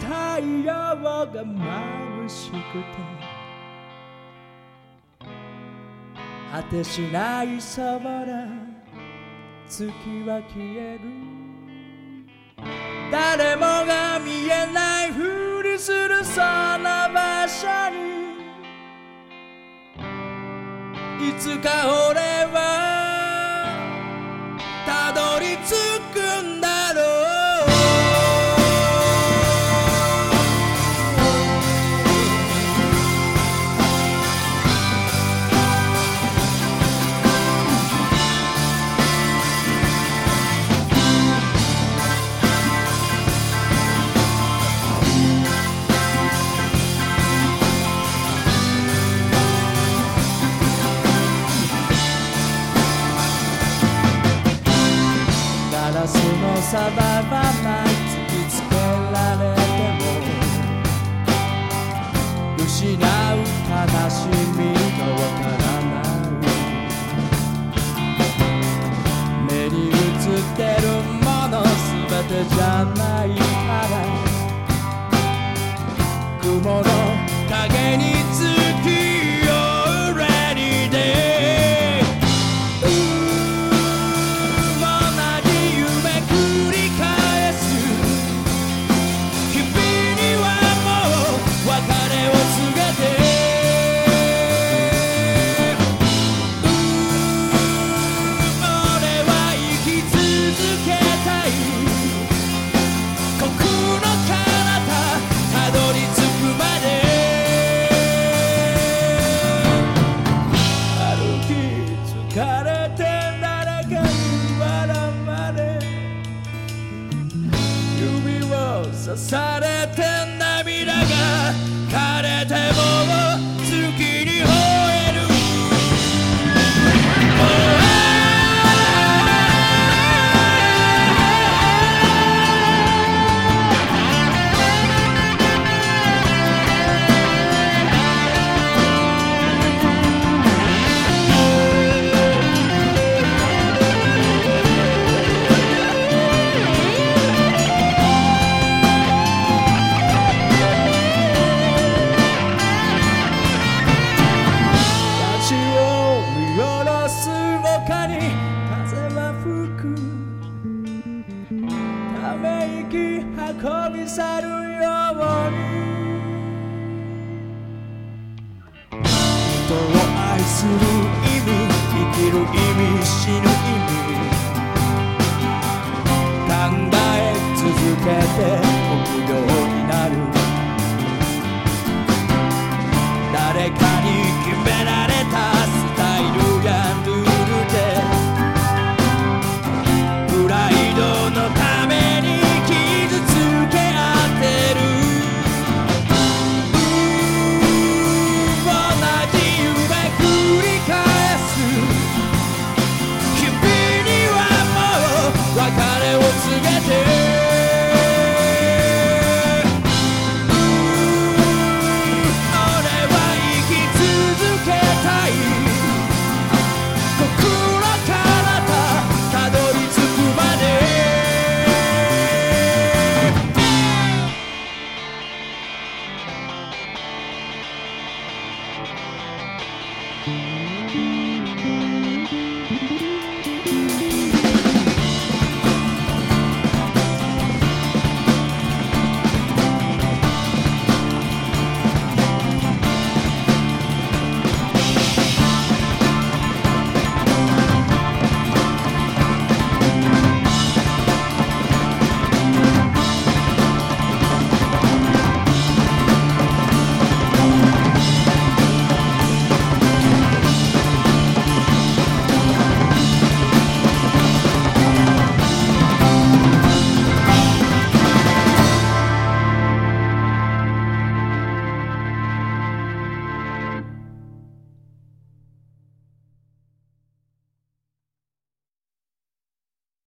太陽が眩しくて果てしないサら月は消える。誰もが見えないふりするその場所に。いつか俺はてじゃないから。雲のれて誰かに笑われ指を刺されて涙が人を愛する意味生きる意味。死ぬ意味。考え続けて臆病